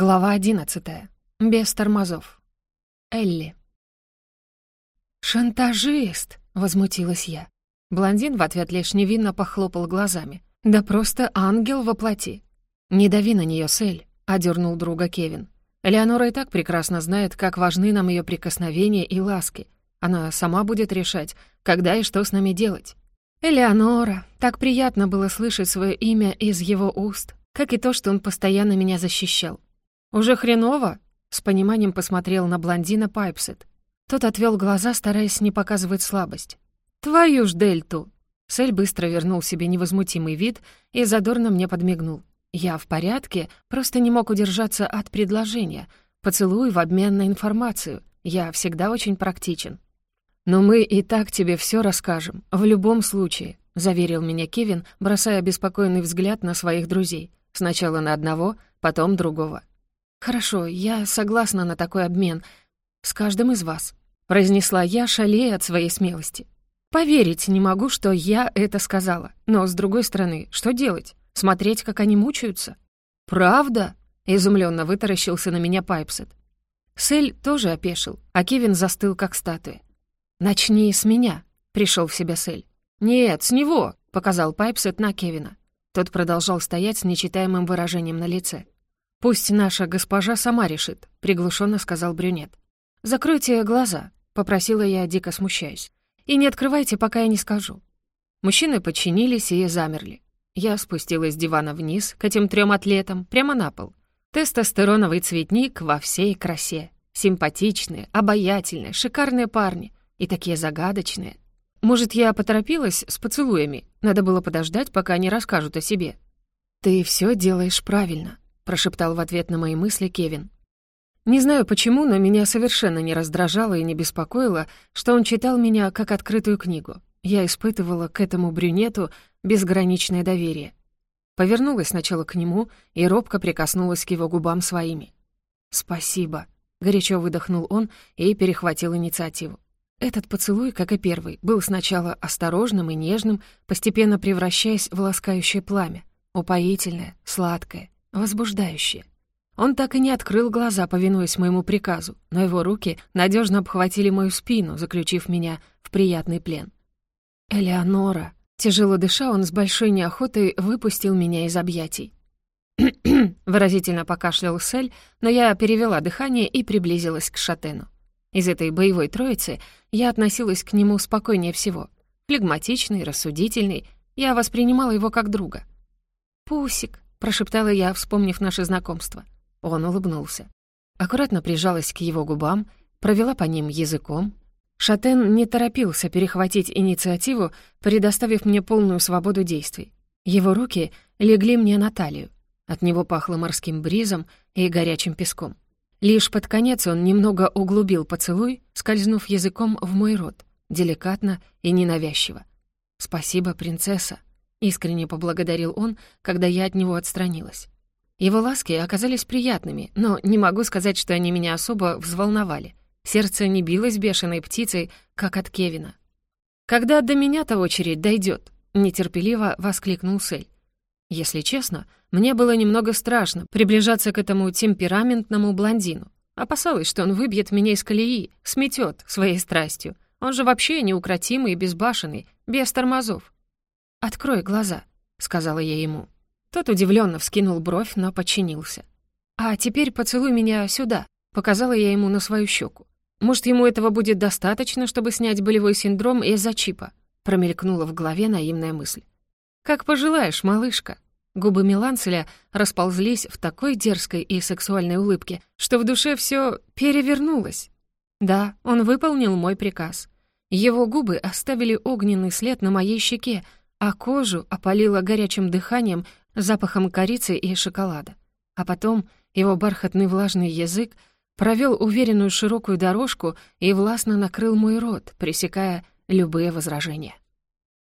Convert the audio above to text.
Глава одиннадцатая. Без тормозов. Элли. «Шантажист!» — возмутилась я. Блондин в ответ лишь невинно похлопал глазами. «Да просто ангел во плоти!» «Не дави на нее, Сель!» — одернул друга Кевин. «Элеонора и так прекрасно знает, как важны нам ее прикосновения и ласки. Она сама будет решать, когда и что с нами делать». «Элеонора!» Так приятно было слышать свое имя из его уст, как и то, что он постоянно меня защищал. «Уже хреново?» — с пониманием посмотрел на блондина Пайпсет. Тот отвел глаза, стараясь не показывать слабость. «Твою ж дельту!» Сель быстро вернул себе невозмутимый вид и задорно мне подмигнул. «Я в порядке, просто не мог удержаться от предложения. Поцелуй в обмен на информацию. Я всегда очень практичен». «Но мы и так тебе все расскажем, в любом случае», — заверил меня Кевин, бросая беспокойный взгляд на своих друзей. Сначала на одного, потом другого. «Хорошо, я согласна на такой обмен с каждым из вас», — произнесла я, шалея от своей смелости. «Поверить не могу, что я это сказала. Но, с другой стороны, что делать? Смотреть, как они мучаются?» «Правда?» — изумленно вытаращился на меня Пайпсет. Сель тоже опешил, а Кевин застыл, как статуя. «Начни с меня», — пришел в себя Сель. «Нет, с него», — показал Пайпсет на Кевина. Тот продолжал стоять с нечитаемым выражением на лице. «Пусть наша госпожа сама решит», — приглушенно сказал брюнет. «Закройте глаза», — попросила я, дико смущаясь. «И не открывайте, пока я не скажу». Мужчины подчинились и замерли. Я спустилась с дивана вниз к этим трем атлетам, прямо на пол. Тестостероновый цветник во всей красе. Симпатичные, обаятельные, шикарные парни. И такие загадочные. Может, я поторопилась с поцелуями? Надо было подождать, пока они расскажут о себе. «Ты все делаешь правильно», прошептал в ответ на мои мысли Кевин. Не знаю почему, но меня совершенно не раздражало и не беспокоило, что он читал меня как открытую книгу. Я испытывала к этому брюнету безграничное доверие. Повернулась сначала к нему и робко прикоснулась к его губам своими. «Спасибо», — горячо выдохнул он и перехватил инициативу. Этот поцелуй, как и первый, был сначала осторожным и нежным, постепенно превращаясь в ласкающее пламя, упоительное, сладкое, возбуждающее. Он так и не открыл глаза, повинуясь моему приказу, но его руки надежно обхватили мою спину, заключив меня в приятный плен. «Элеонора!» Тяжело дыша, он с большой неохотой выпустил меня из объятий. выразительно покашлял Сель, но я перевела дыхание и приблизилась к Шатену. Из этой боевой троицы я относилась к нему спокойнее всего. Флегматичный, рассудительный, я воспринимала его как друга. «Пусик», — прошептала я, вспомнив наше знакомство. Он улыбнулся. Аккуратно прижалась к его губам, провела по ним языком. Шатен не торопился перехватить инициативу, предоставив мне полную свободу действий. Его руки легли мне на талию. От него пахло морским бризом и горячим песком. Лишь под конец он немного углубил поцелуй, скользнув языком в мой рот, деликатно и ненавязчиво. «Спасибо, принцесса», Искренне поблагодарил он, когда я от него отстранилась. Его ласки оказались приятными, но не могу сказать, что они меня особо взволновали. Сердце не билось бешеной птицей, как от Кевина. «Когда до меня-то очередь дойдет, нетерпеливо воскликнул Сель. Если честно, мне было немного страшно приближаться к этому темпераментному блондину. Опасалась, что он выбьет меня из колеи, сметет своей страстью. Он же вообще неукротимый и безбашенный, без тормозов. «Открой глаза», — сказала я ему. Тот удивленно вскинул бровь, но подчинился. «А теперь поцелуй меня сюда», — показала я ему на свою щеку. «Может, ему этого будет достаточно, чтобы снять болевой синдром из-за чипа?» — промелькнула в голове наивная мысль. «Как пожелаешь, малышка». Губы Миланцеля расползлись в такой дерзкой и сексуальной улыбке, что в душе все перевернулось. Да, он выполнил мой приказ. Его губы оставили огненный след на моей щеке, а кожу опалило горячим дыханием, запахом корицы и шоколада. А потом его бархатный влажный язык провел уверенную широкую дорожку и властно накрыл мой рот, пресекая любые возражения.